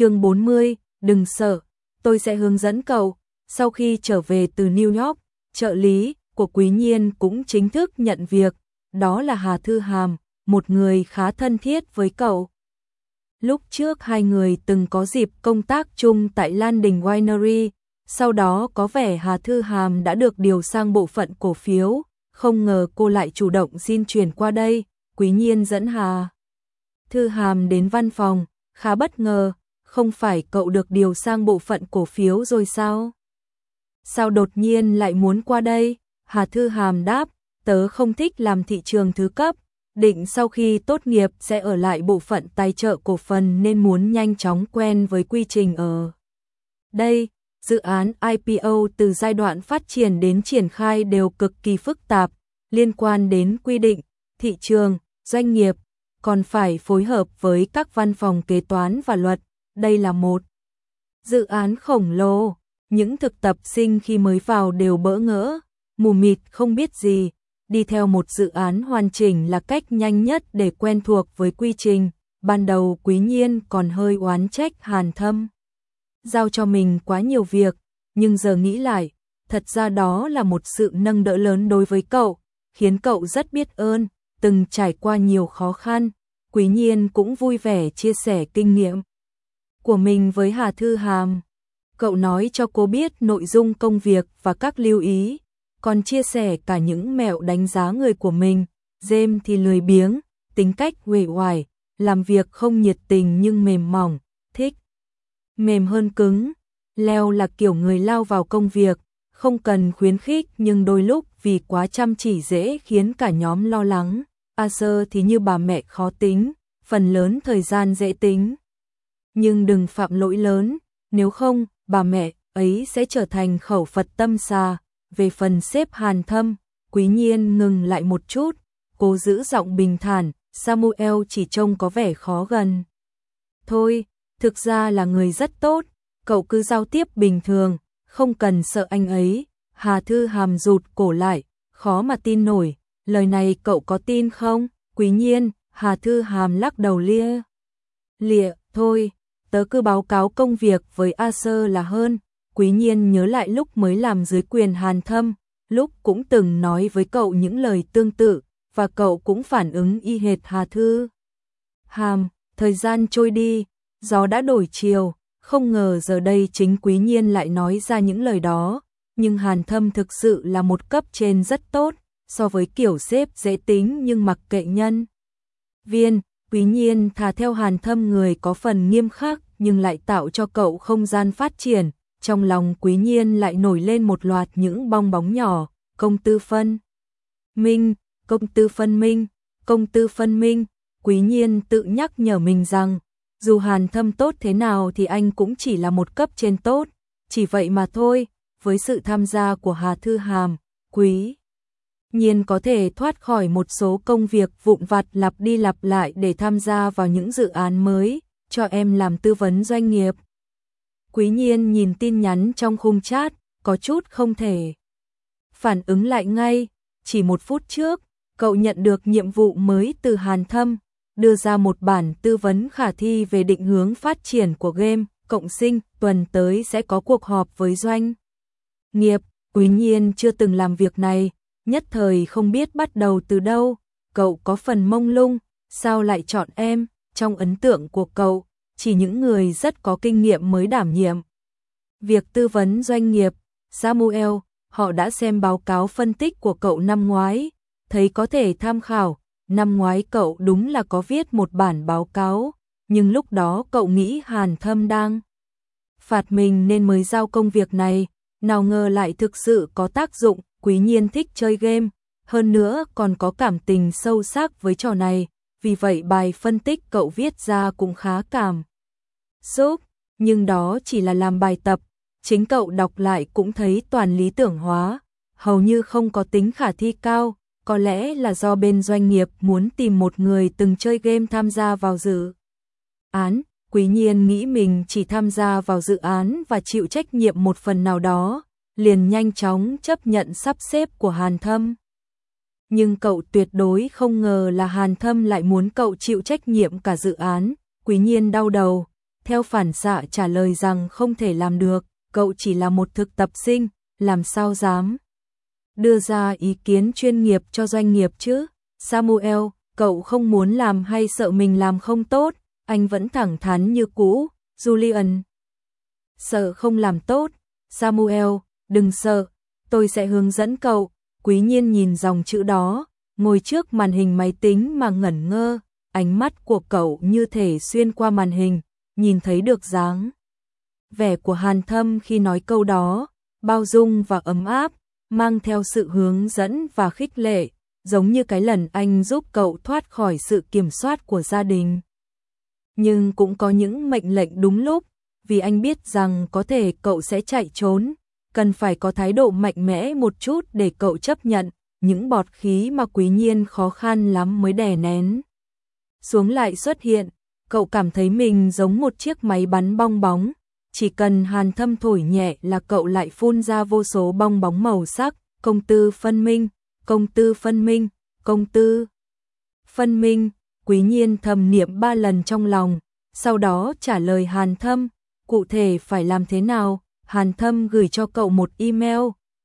chương 40, đừng sợ, tôi sẽ hướng dẫn cậu. Sau khi trở về từ New York, trợ lý của Quý Nhiên cũng chính thức nhận việc, đó là Hà Thư Hàm, một người khá thân thiết với cậu. Lúc trước hai người từng có dịp công tác chung tại Lan Đình Winery, sau đó có vẻ Hà Thư Hàm đã được điều sang bộ phận cổ phiếu, không ngờ cô lại chủ động xin chuyển qua đây, quý nhiên dẫn Hà. Thư Hàm đến văn phòng, khá bất ngờ, không phải cậu được điều sang bộ phận cổ phiếu rồi sao? Sao đột nhiên lại muốn qua đây? Hà Thư Hàm đáp, tớ không thích làm thị trường thứ cấp, định sau khi tốt nghiệp sẽ ở lại bộ phận tài trợ cổ phần nên muốn nhanh chóng quen với quy trình ở đây. Dự án IPO từ giai đoạn phát triển đến triển khai đều cực kỳ phức tạp, liên quan đến quy định, thị trường, doanh nghiệp, còn phải phối hợp với các văn phòng kế toán và luật. Đây là một dự án khổng lồ, những thực tập sinh khi mới vào đều bỡ ngỡ, mù mịt không biết gì, đi theo một dự án hoàn chỉnh là cách nhanh nhất để quen thuộc với quy trình. Ban đầu Quý Nhiên còn hơi oán trách Hàn Thâm. Giao cho mình quá nhiều việc, nhưng giờ nghĩ lại, thật ra đó là một sự nâng đỡ lớn đối với cậu, khiến cậu rất biết ơn, từng trải qua nhiều khó khăn. Quý Nhiên cũng vui vẻ chia sẻ kinh nghiệm của mình với Hà Thư Hàm. Cậu nói cho cô biết nội dung công việc và các lưu ý, còn chia sẻ cả những mẹo đánh giá người của mình. James thì lười biếng, tính cách uể hoài, làm việc không nhiệt tình nhưng mềm mỏng, thích mềm hơn cứng. Leo là kiểu người lao vào công việc, không cần khuyến khích nhưng đôi lúc vì quá chăm chỉ dễ khiến cả nhóm lo lắng. A sơ thì như bà mẹ khó tính, phần lớn thời gian dễ tính. Nhưng đừng phạm lỗi lớn, nếu không, bà mẹ ấy sẽ trở thành khẩu Phật tâm xà. Về phần xếp hàn thâm, quý nhiên ngừng lại một chút, cố giữ giọng bình thản, Samuel chỉ trông có vẻ khó gần. Thôi, thực ra là người rất tốt, cậu cứ giao tiếp bình thường, không cần sợ anh ấy. Hà Thư Hàm rụt cổ lại, khó mà tin nổi, lời này cậu có tin không? Quý nhiên, Hà Thư Hàm lắc đầu lia. Lịa, thôi, tớ cứ báo cáo công việc với A Sơ là hơn. Quý nhiên nhớ lại lúc mới làm dưới quyền hàn thâm, lúc cũng từng nói với cậu những lời tương tự, và cậu cũng phản ứng y hệt Hà Thư. Hàm, thời gian trôi đi, gió đã đổi chiều, không ngờ giờ đây chính quý nhiên lại nói ra những lời đó, nhưng Hàn Thâm thực sự là một cấp trên rất tốt, so với kiểu xếp dễ tính nhưng mặc kệ nhân. Viên, quý nhiên thà theo Hàn Thâm người có phần nghiêm khắc nhưng lại tạo cho cậu không gian phát triển, trong lòng quý nhiên lại nổi lên một loạt những bong bóng nhỏ, công tư phân. Minh, công tư phân minh, công tư phân minh, quý nhiên tự nhắc nhở mình rằng, dù hàn thâm tốt thế nào thì anh cũng chỉ là một cấp trên tốt, chỉ vậy mà thôi, với sự tham gia của Hà Thư Hàm, quý nhiên có thể thoát khỏi một số công việc vụn vặt lặp đi lặp lại để tham gia vào những dự án mới, cho em làm tư vấn doanh nghiệp. Quý nhiên nhìn tin nhắn trong khung chat, có chút không thể. Phản ứng lại ngay, chỉ một phút trước, cậu nhận được nhiệm vụ mới từ Hàn Thâm, đưa ra một bản tư vấn khả thi về định hướng phát triển của game, cộng sinh, tuần tới sẽ có cuộc họp với doanh. Nghiệp, quý nhiên chưa từng làm việc này, nhất thời không biết bắt đầu từ đâu, cậu có phần mông lung, sao lại chọn em, trong ấn tượng của cậu, chỉ những người rất có kinh nghiệm mới đảm nhiệm. Việc tư vấn doanh nghiệp, Samuel, họ đã xem báo cáo phân tích của cậu năm ngoái, thấy có thể tham khảo, năm ngoái cậu đúng là có viết một bản báo cáo, nhưng lúc đó cậu nghĩ Hàn Thâm đang phạt mình nên mới giao công việc này, nào ngờ lại thực sự có tác dụng, quý nhiên thích chơi game, hơn nữa còn có cảm tình sâu sắc với trò này, vì vậy bài phân tích cậu viết ra cũng khá cảm. Xúc, nhưng đó chỉ là làm bài tập, chính cậu đọc lại cũng thấy toàn lý tưởng hóa, hầu như không có tính khả thi cao, có lẽ là do bên doanh nghiệp muốn tìm một người từng chơi game tham gia vào dự án. Quý nhiên nghĩ mình chỉ tham gia vào dự án và chịu trách nhiệm một phần nào đó, liền nhanh chóng chấp nhận sắp xếp của Hàn Thâm. Nhưng cậu tuyệt đối không ngờ là Hàn Thâm lại muốn cậu chịu trách nhiệm cả dự án, quý nhiên đau đầu, theo phản xạ trả lời rằng không thể làm được, cậu chỉ là một thực tập sinh, làm sao dám đưa ra ý kiến chuyên nghiệp cho doanh nghiệp chứ? Samuel, cậu không muốn làm hay sợ mình làm không tốt? Anh vẫn thẳng thắn như cũ, Julian. Sợ không làm tốt, Samuel, đừng sợ, tôi sẽ hướng dẫn cậu. Quý nhiên nhìn dòng chữ đó, ngồi trước màn hình máy tính mà ngẩn ngơ, ánh mắt của cậu như thể xuyên qua màn hình, nhìn thấy được dáng. Vẻ của Hàn Thâm khi nói câu đó, bao dung và ấm áp, mang theo sự hướng dẫn và khích lệ, giống như cái lần anh giúp cậu thoát khỏi sự kiểm soát của gia đình. Nhưng cũng có những mệnh lệnh đúng lúc, vì anh biết rằng có thể cậu sẽ chạy trốn, cần phải có thái độ mạnh mẽ một chút để cậu chấp nhận những bọt khí mà quý nhiên khó khăn lắm mới đè nén. Xuống lại xuất hiện, cậu cảm thấy mình giống một chiếc máy bắn bong bóng, chỉ cần hàn thâm thổi nhẹ là cậu lại phun ra vô số bong bóng màu sắc, công tư phân minh, công tư phân minh, công tư phân minh, quý nhiên thầm niệm ba lần trong lòng, sau đó trả lời hàn thâm, cụ thể phải làm thế nào, hàn thâm gửi cho cậu một email,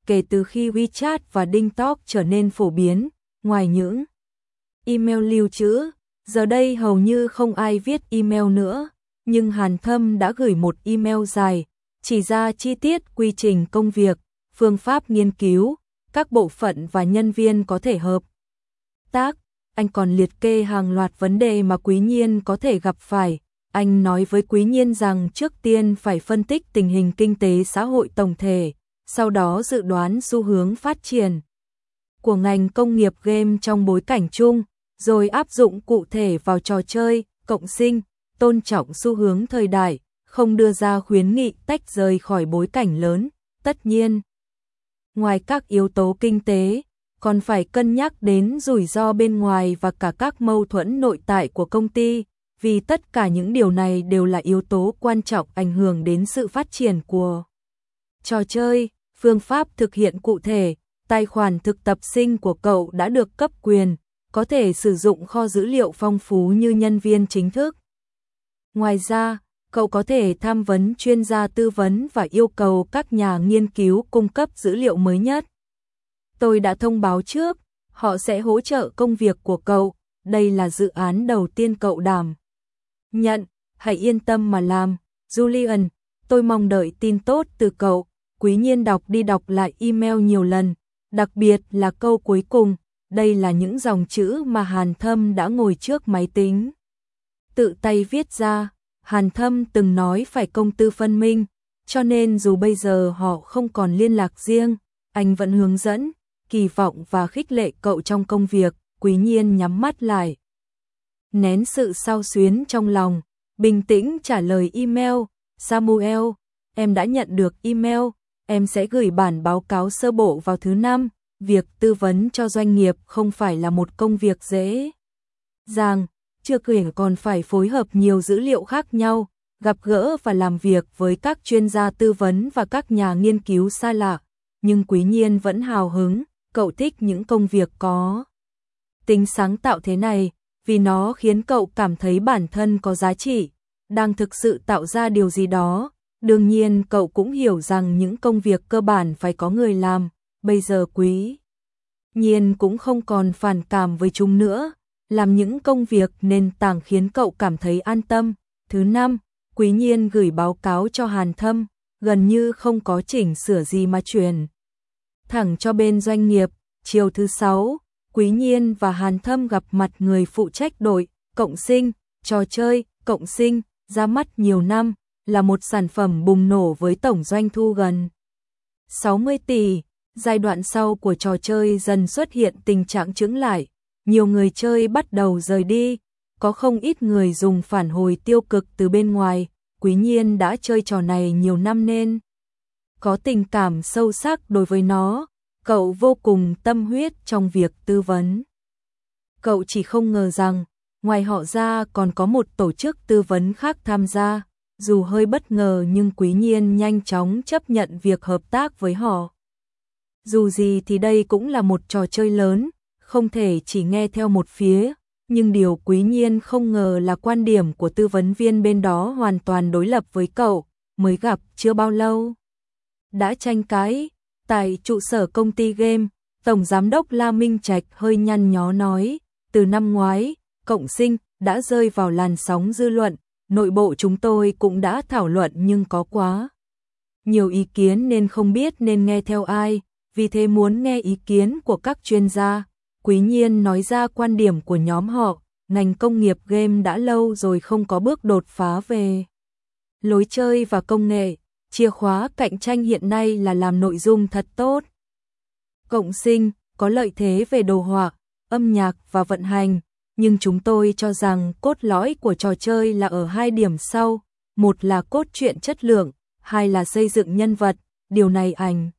kể từ khi WeChat và DingTalk trở nên phổ biến, ngoài những email lưu trữ, giờ đây hầu như không ai viết email nữa nhưng Hàn Thâm đã gửi một email dài, chỉ ra chi tiết quy trình công việc, phương pháp nghiên cứu, các bộ phận và nhân viên có thể hợp tác. Anh còn liệt kê hàng loạt vấn đề mà Quý Nhiên có thể gặp phải. Anh nói với Quý Nhiên rằng trước tiên phải phân tích tình hình kinh tế xã hội tổng thể, sau đó dự đoán xu hướng phát triển của ngành công nghiệp game trong bối cảnh chung, rồi áp dụng cụ thể vào trò chơi, cộng sinh, tôn trọng xu hướng thời đại, không đưa ra khuyến nghị tách rời khỏi bối cảnh lớn, tất nhiên. Ngoài các yếu tố kinh tế, còn phải cân nhắc đến rủi ro bên ngoài và cả các mâu thuẫn nội tại của công ty, vì tất cả những điều này đều là yếu tố quan trọng ảnh hưởng đến sự phát triển của trò chơi, phương pháp thực hiện cụ thể, tài khoản thực tập sinh của cậu đã được cấp quyền, có thể sử dụng kho dữ liệu phong phú như nhân viên chính thức. Ngoài ra, cậu có thể tham vấn chuyên gia tư vấn và yêu cầu các nhà nghiên cứu cung cấp dữ liệu mới nhất. Tôi đã thông báo trước, họ sẽ hỗ trợ công việc của cậu, đây là dự án đầu tiên cậu đảm. Nhận, hãy yên tâm mà làm, Julian, tôi mong đợi tin tốt từ cậu, quý nhiên đọc đi đọc lại email nhiều lần, đặc biệt là câu cuối cùng, đây là những dòng chữ mà Hàn Thâm đã ngồi trước máy tính. Tự tay viết ra, Hàn Thâm từng nói phải công tư phân minh, cho nên dù bây giờ họ không còn liên lạc riêng, anh vẫn hướng dẫn, kỳ vọng và khích lệ cậu trong công việc, quý nhiên nhắm mắt lại. Nén sự sao xuyến trong lòng, bình tĩnh trả lời email, Samuel, em đã nhận được email, em sẽ gửi bản báo cáo sơ bộ vào thứ năm, việc tư vấn cho doanh nghiệp không phải là một công việc dễ Giang, chưa kể còn phải phối hợp nhiều dữ liệu khác nhau, gặp gỡ và làm việc với các chuyên gia tư vấn và các nhà nghiên cứu xa lạ. Nhưng Quý Nhiên vẫn hào hứng, cậu thích những công việc có tính sáng tạo thế này, vì nó khiến cậu cảm thấy bản thân có giá trị, đang thực sự tạo ra điều gì đó. Đương nhiên cậu cũng hiểu rằng những công việc cơ bản phải có người làm, bây giờ Quý Nhiên cũng không còn phản cảm với chúng nữa, làm những công việc nền tảng khiến cậu cảm thấy an tâm. Thứ năm, Quý Nhiên gửi báo cáo cho Hàn Thâm, gần như không có chỉnh sửa gì mà truyền. Thẳng cho bên doanh nghiệp, chiều thứ sáu, Quý Nhiên và Hàn Thâm gặp mặt người phụ trách đội, cộng sinh, trò chơi, cộng sinh, ra mắt nhiều năm, là một sản phẩm bùng nổ với tổng doanh thu gần 60 tỷ. Giai đoạn sau của trò chơi dần xuất hiện tình trạng chứng lại, nhiều người chơi bắt đầu rời đi, có không ít người dùng phản hồi tiêu cực từ bên ngoài, quý nhiên đã chơi trò này nhiều năm nên có tình cảm sâu sắc đối với nó, cậu vô cùng tâm huyết trong việc tư vấn. Cậu chỉ không ngờ rằng, ngoài họ ra còn có một tổ chức tư vấn khác tham gia, dù hơi bất ngờ nhưng quý nhiên nhanh chóng chấp nhận việc hợp tác với họ. Dù gì thì đây cũng là một trò chơi lớn, không thể chỉ nghe theo một phía, Nhưng điều quý nhiên không ngờ là quan điểm của tư vấn viên bên đó hoàn toàn đối lập với cậu, mới gặp chưa bao lâu. Đã tranh cãi, tại trụ sở công ty game, Tổng Giám đốc La Minh Trạch hơi nhăn nhó nói, từ năm ngoái, cộng sinh đã rơi vào làn sóng dư luận, nội bộ chúng tôi cũng đã thảo luận nhưng có quá nhiều ý kiến nên không biết nên nghe theo ai, vì thế muốn nghe ý kiến của các chuyên gia. Quý nhiên nói ra quan điểm của nhóm họ, ngành công nghiệp game đã lâu rồi không có bước đột phá về lối chơi và công nghệ, chìa khóa cạnh tranh hiện nay là làm nội dung thật tốt. Cộng sinh có lợi thế về đồ họa, âm nhạc và vận hành, nhưng chúng tôi cho rằng cốt lõi của trò chơi là ở hai điểm sau, một là cốt truyện chất lượng, hai là xây dựng nhân vật, điều này ảnh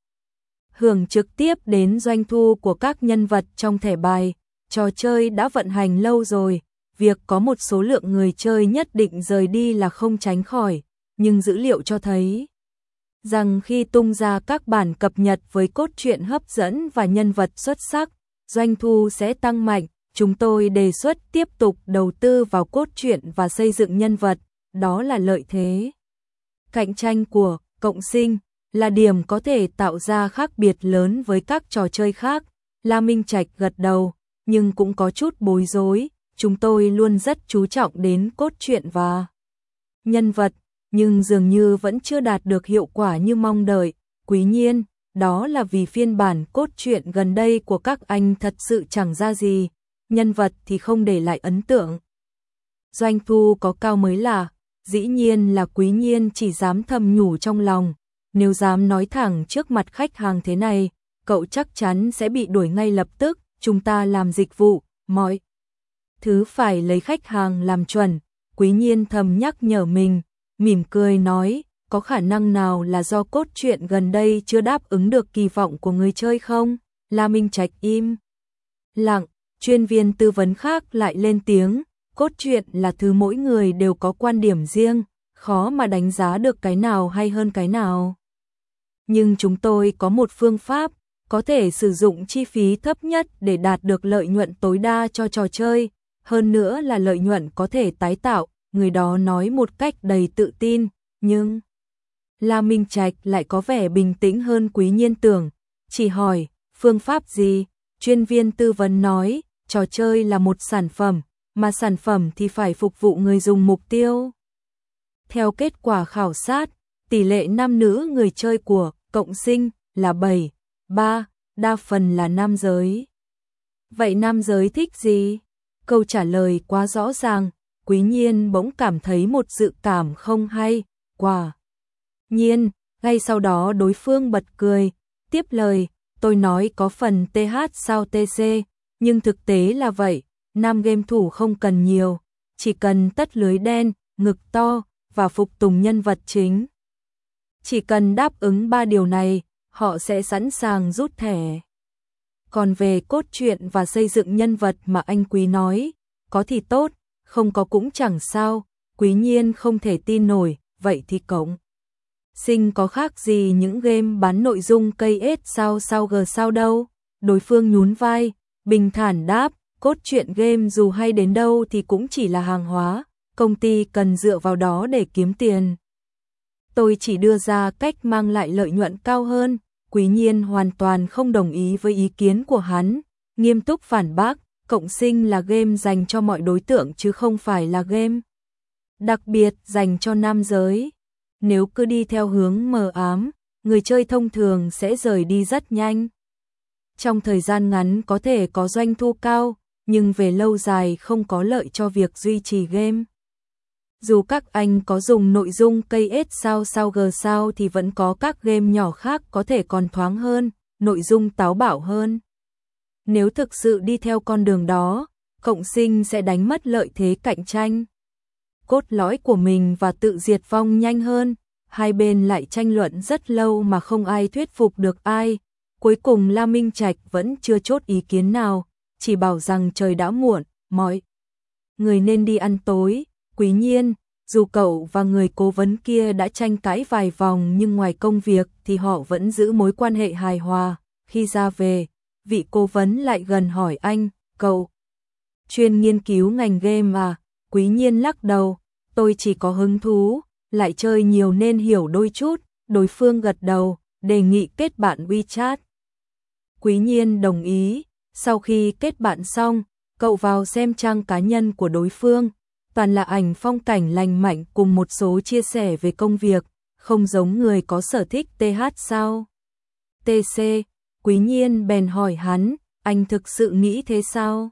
hưởng trực tiếp đến doanh thu của các nhân vật trong thẻ bài. Trò chơi đã vận hành lâu rồi, việc có một số lượng người chơi nhất định rời đi là không tránh khỏi, nhưng dữ liệu cho thấy rằng khi tung ra các bản cập nhật với cốt truyện hấp dẫn và nhân vật xuất sắc, doanh thu sẽ tăng mạnh. Chúng tôi đề xuất tiếp tục đầu tư vào cốt truyện và xây dựng nhân vật, đó là lợi thế. Cạnh tranh của cộng sinh là điểm có thể tạo ra khác biệt lớn với các trò chơi khác. La Minh Trạch gật đầu, nhưng cũng có chút bối rối, chúng tôi luôn rất chú trọng đến cốt truyện và nhân vật, nhưng dường như vẫn chưa đạt được hiệu quả như mong đợi. Quý nhiên, đó là vì phiên bản cốt truyện gần đây của các anh thật sự chẳng ra gì, nhân vật thì không để lại ấn tượng. Doanh thu có cao mới là, dĩ nhiên là quý nhiên chỉ dám thầm nhủ trong lòng, nếu dám nói thẳng trước mặt khách hàng thế này, cậu chắc chắn sẽ bị đuổi ngay lập tức, chúng ta làm dịch vụ, mọi thứ phải lấy khách hàng làm chuẩn. Quý nhiên thầm nhắc nhở mình, mỉm cười nói, có khả năng nào là do cốt truyện gần đây chưa đáp ứng được kỳ vọng của người chơi không? La Minh Trạch im. Lặng, chuyên viên tư vấn khác lại lên tiếng, cốt truyện là thứ mỗi người đều có quan điểm riêng, khó mà đánh giá được cái nào hay hơn cái nào. Nhưng chúng tôi có một phương pháp, có thể sử dụng chi phí thấp nhất để đạt được lợi nhuận tối đa cho trò chơi, hơn nữa là lợi nhuận có thể tái tạo, người đó nói một cách đầy tự tin, nhưng La Minh Trạch lại có vẻ bình tĩnh hơn Quý Nhiên tưởng, chỉ hỏi, phương pháp gì? Chuyên viên tư vấn nói, trò chơi là một sản phẩm, mà sản phẩm thì phải phục vụ người dùng mục tiêu. Theo kết quả khảo sát, tỷ lệ nam nữ người chơi của cộng sinh là 7, 3, đa phần là nam giới. Vậy nam giới thích gì? Câu trả lời quá rõ ràng, quý nhiên bỗng cảm thấy một dự cảm không hay, quả. Nhiên, ngay sau đó đối phương bật cười, tiếp lời, tôi nói có phần TH sao TC, nhưng thực tế là vậy, nam game thủ không cần nhiều, chỉ cần tất lưới đen, ngực to và phục tùng nhân vật chính. Chỉ cần đáp ứng ba điều này, họ sẽ sẵn sàng rút thẻ. Còn về cốt truyện và xây dựng nhân vật mà anh Quý nói, có thì tốt, không có cũng chẳng sao, Quý nhiên không thể tin nổi, vậy thì cộng, Sinh có khác gì những game bán nội dung cây ết sao sao g sao đâu, đối phương nhún vai, bình thản đáp, cốt truyện game dù hay đến đâu thì cũng chỉ là hàng hóa, công ty cần dựa vào đó để kiếm tiền. Tôi chỉ đưa ra cách mang lại lợi nhuận cao hơn, quý nhiên hoàn toàn không đồng ý với ý kiến của hắn, nghiêm túc phản bác, cộng sinh là game dành cho mọi đối tượng chứ không phải là game. Đặc biệt dành cho nam giới. Nếu cứ đi theo hướng mờ ám, người chơi thông thường sẽ rời đi rất nhanh. Trong thời gian ngắn có thể có doanh thu cao, nhưng về lâu dài không có lợi cho việc duy trì game. Dù các anh có dùng nội dung cây ết sao sao g sao thì vẫn có các game nhỏ khác có thể còn thoáng hơn, nội dung táo bạo hơn. Nếu thực sự đi theo con đường đó, cộng sinh sẽ đánh mất lợi thế cạnh tranh. Cốt lõi của mình và tự diệt vong nhanh hơn, hai bên lại tranh luận rất lâu mà không ai thuyết phục được ai. Cuối cùng La Minh Trạch vẫn chưa chốt ý kiến nào, chỉ bảo rằng trời đã muộn, mọi người nên đi ăn tối. Quý nhiên, dù cậu và người cố vấn kia đã tranh cãi vài vòng nhưng ngoài công việc thì họ vẫn giữ mối quan hệ hài hòa. Khi ra về, vị cố vấn lại gần hỏi anh, cậu chuyên nghiên cứu ngành game à, quý nhiên lắc đầu, tôi chỉ có hứng thú, lại chơi nhiều nên hiểu đôi chút, đối phương gật đầu, đề nghị kết bạn WeChat. Quý nhiên đồng ý, sau khi kết bạn xong, cậu vào xem trang cá nhân của đối phương, toàn là ảnh phong cảnh lành mạnh cùng một số chia sẻ về công việc, không giống người có sở thích TH sao. TC, quý nhiên bèn hỏi hắn, anh thực sự nghĩ thế sao?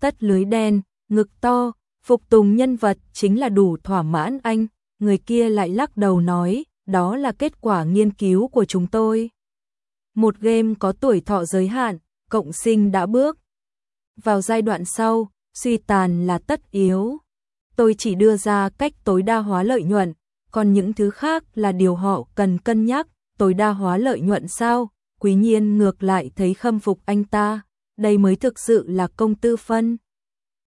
Tất lưới đen, ngực to, phục tùng nhân vật chính là đủ thỏa mãn anh, người kia lại lắc đầu nói, đó là kết quả nghiên cứu của chúng tôi. Một game có tuổi thọ giới hạn, cộng sinh đã bước. Vào giai đoạn sau, suy tàn là tất yếu. Tôi chỉ đưa ra cách tối đa hóa lợi nhuận, còn những thứ khác là điều họ cần cân nhắc, tối đa hóa lợi nhuận sao? Quý nhiên ngược lại thấy khâm phục anh ta, đây mới thực sự là công tư phân.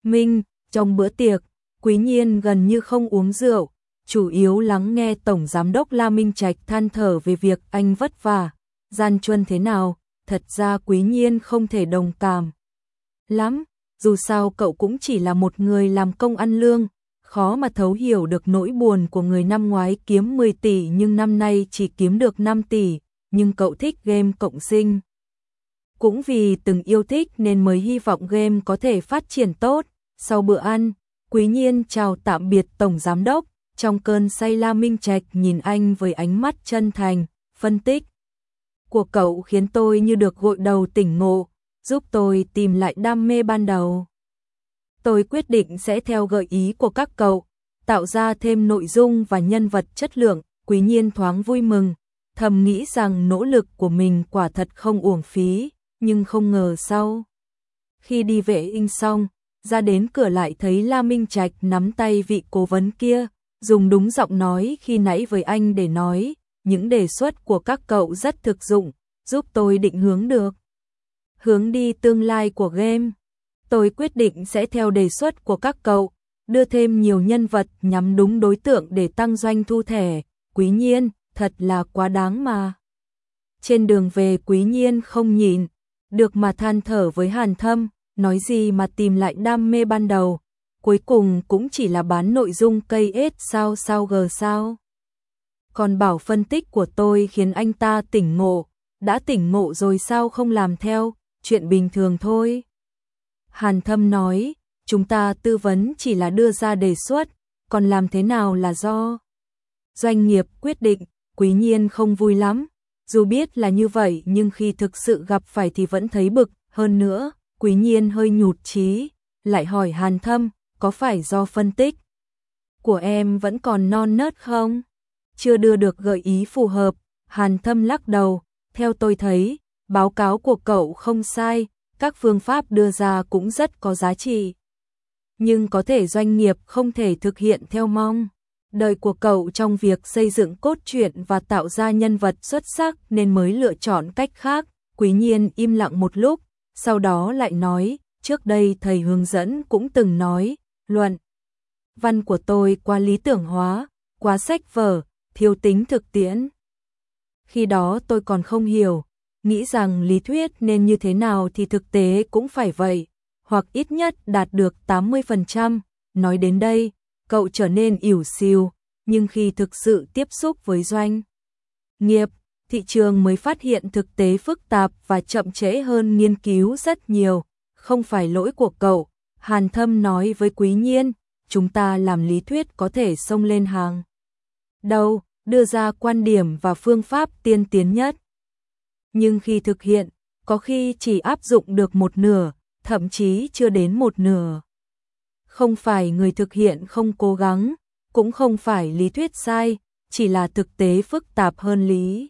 Minh, trong bữa tiệc, quý nhiên gần như không uống rượu, chủ yếu lắng nghe Tổng Giám đốc La Minh Trạch than thở về việc anh vất vả, gian truân thế nào, thật ra quý nhiên không thể đồng cảm. Lắm, dù sao cậu cũng chỉ là một người làm công ăn lương, khó mà thấu hiểu được nỗi buồn của người năm ngoái kiếm 10 tỷ nhưng năm nay chỉ kiếm được 5 tỷ, nhưng cậu thích game cộng sinh. Cũng vì từng yêu thích nên mới hy vọng game có thể phát triển tốt. Sau bữa ăn, Quý Nhiên chào tạm biệt Tổng Giám Đốc, trong cơn say La Minh Trạch nhìn anh với ánh mắt chân thành, phân tích. Của cậu khiến tôi như được gội đầu tỉnh ngộ, giúp tôi tìm lại đam mê ban đầu. Tôi quyết định sẽ theo gợi ý của các cậu, tạo ra thêm nội dung và nhân vật chất lượng, quý nhiên thoáng vui mừng, thầm nghĩ rằng nỗ lực của mình quả thật không uổng phí, nhưng không ngờ sau. Khi đi vệ in xong, ra đến cửa lại thấy La Minh Trạch nắm tay vị cố vấn kia, dùng đúng giọng nói khi nãy với anh để nói, những đề xuất của các cậu rất thực dụng, giúp tôi định hướng được. Hướng đi tương lai của game. Tôi quyết định sẽ theo đề xuất của các cậu, đưa thêm nhiều nhân vật nhắm đúng đối tượng để tăng doanh thu thẻ. Quý nhiên, thật là quá đáng mà. Trên đường về quý nhiên không nhìn, được mà than thở với hàn thâm, nói gì mà tìm lại đam mê ban đầu, cuối cùng cũng chỉ là bán nội dung cây ết sao sao gờ sao. Còn bảo phân tích của tôi khiến anh ta tỉnh ngộ, đã tỉnh ngộ rồi sao không làm theo, chuyện bình thường thôi. Hàn Thâm nói, chúng ta tư vấn chỉ là đưa ra đề xuất, còn làm thế nào là do doanh nghiệp quyết định, quý nhiên không vui lắm. Dù biết là như vậy nhưng khi thực sự gặp phải thì vẫn thấy bực, hơn nữa, quý nhiên hơi nhụt chí, lại hỏi Hàn Thâm, có phải do phân tích của em vẫn còn non nớt không? Chưa đưa được gợi ý phù hợp, Hàn Thâm lắc đầu, theo tôi thấy, báo cáo của cậu không sai, các phương pháp đưa ra cũng rất có giá trị. Nhưng có thể doanh nghiệp không thể thực hiện theo mong. Đời của cậu trong việc xây dựng cốt truyện và tạo ra nhân vật xuất sắc nên mới lựa chọn cách khác. Quý nhiên im lặng một lúc, sau đó lại nói, trước đây thầy hướng dẫn cũng từng nói, luận. Văn của tôi quá lý tưởng hóa, quá sách vở, thiếu tính thực tiễn. Khi đó tôi còn không hiểu, nghĩ rằng lý thuyết nên như thế nào thì thực tế cũng phải vậy, hoặc ít nhất đạt được 80%. Nói đến đây, cậu trở nên ỉu xìu, nhưng khi thực sự tiếp xúc với doanh nghiệp, thị trường mới phát hiện thực tế phức tạp và chậm trễ hơn nghiên cứu rất nhiều, không phải lỗi của cậu. Hàn Thâm nói với Quý Nhiên, chúng ta làm lý thuyết có thể xông lên hàng. đầu, đưa ra quan điểm và phương pháp tiên tiến nhất. Nhưng khi thực hiện, có khi chỉ áp dụng được một nửa, thậm chí chưa đến một nửa. Không phải người thực hiện không cố gắng, cũng không phải lý thuyết sai, chỉ là thực tế phức tạp hơn lý.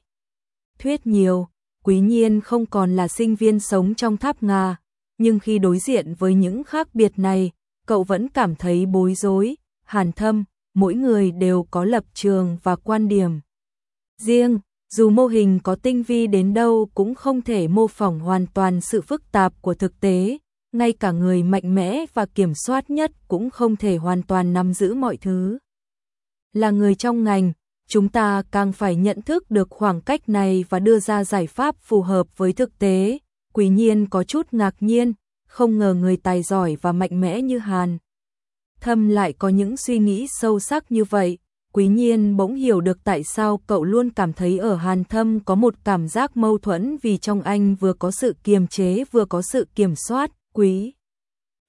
Thuyết nhiều, quý nhiên không còn là sinh viên sống trong tháp Nga, nhưng khi đối diện với những khác biệt này, cậu vẫn cảm thấy bối rối, hàn thâm, mỗi người đều có lập trường và quan điểm. Riêng, dù mô hình có tinh vi đến đâu cũng không thể mô phỏng hoàn toàn sự phức tạp của thực tế, ngay cả người mạnh mẽ và kiểm soát nhất cũng không thể hoàn toàn nắm giữ mọi thứ. Là người trong ngành, chúng ta càng phải nhận thức được khoảng cách này và đưa ra giải pháp phù hợp với thực tế. Quý nhiên có chút ngạc nhiên, không ngờ người tài giỏi và mạnh mẽ như Hàn. Thâm lại có những suy nghĩ sâu sắc như vậy, quý nhiên bỗng hiểu được tại sao cậu luôn cảm thấy ở Hàn Thâm có một cảm giác mâu thuẫn vì trong anh vừa có sự kiềm chế vừa có sự kiểm soát, quý.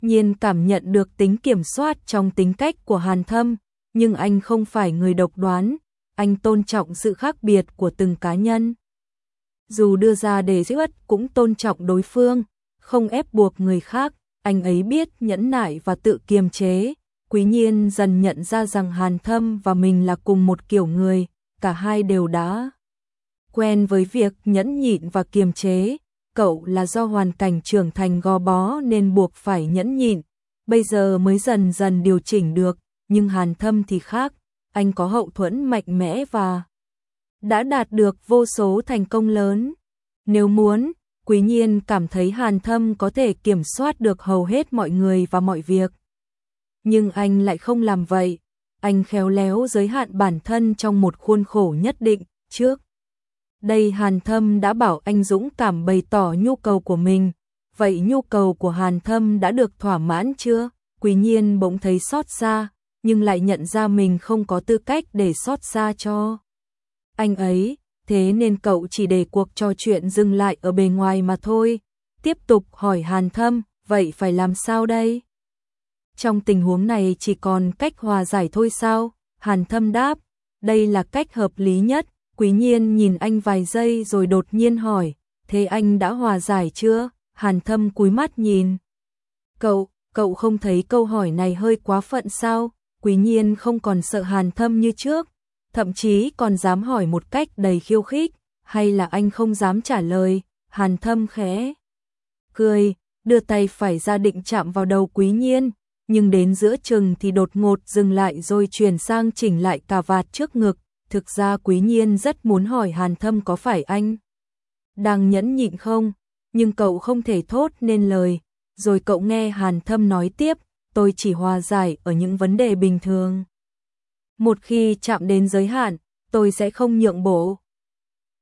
Nhiên cảm nhận được tính kiểm soát trong tính cách của Hàn Thâm, nhưng anh không phải người độc đoán, anh tôn trọng sự khác biệt của từng cá nhân. Dù đưa ra đề xuất cũng tôn trọng đối phương, không ép buộc người khác, anh ấy biết nhẫn nại và tự kiềm chế. Quý nhiên dần nhận ra rằng Hàn Thâm và mình là cùng một kiểu người, cả hai đều đã quen với việc nhẫn nhịn và kiềm chế. Cậu là do hoàn cảnh trưởng thành gò bó nên buộc phải nhẫn nhịn, bây giờ mới dần dần điều chỉnh được, nhưng Hàn Thâm thì khác, anh có hậu thuẫn mạnh mẽ và đã đạt được vô số thành công lớn. Nếu muốn, Quý Nhiên cảm thấy Hàn Thâm có thể kiểm soát được hầu hết mọi người và mọi việc. Nhưng anh lại không làm vậy, anh khéo léo giới hạn bản thân trong một khuôn khổ nhất định, trước. Đây Hàn Thâm đã bảo anh Dũng cảm bày tỏ nhu cầu của mình, vậy nhu cầu của Hàn Thâm đã được thỏa mãn chưa? Quý Nhiên bỗng thấy xót xa, nhưng lại nhận ra mình không có tư cách để xót xa cho anh ấy, thế nên cậu chỉ để cuộc trò chuyện dừng lại ở bề ngoài mà thôi. Tiếp tục hỏi Hàn Thâm, vậy phải làm sao đây? Trong tình huống này chỉ còn cách hòa giải thôi sao? Hàn Thâm đáp, đây là cách hợp lý nhất. Quý nhiên nhìn anh vài giây rồi đột nhiên hỏi, thế anh đã hòa giải chưa? Hàn Thâm cúi mắt nhìn. Cậu, cậu không thấy câu hỏi này hơi quá phận sao? Quý nhiên không còn sợ Hàn Thâm như trước, thậm chí còn dám hỏi một cách đầy khiêu khích, hay là anh không dám trả lời, hàn thâm khẽ. Cười, đưa tay phải ra định chạm vào đầu quý nhiên, nhưng đến giữa chừng thì đột ngột dừng lại rồi chuyển sang chỉnh lại cà vạt trước ngực, thực ra quý nhiên rất muốn hỏi hàn thâm có phải anh đang nhẫn nhịn không, nhưng cậu không thể thốt nên lời, rồi cậu nghe hàn thâm nói tiếp, tôi chỉ hòa giải ở những vấn đề bình thường. Một khi chạm đến giới hạn, tôi sẽ không nhượng bộ.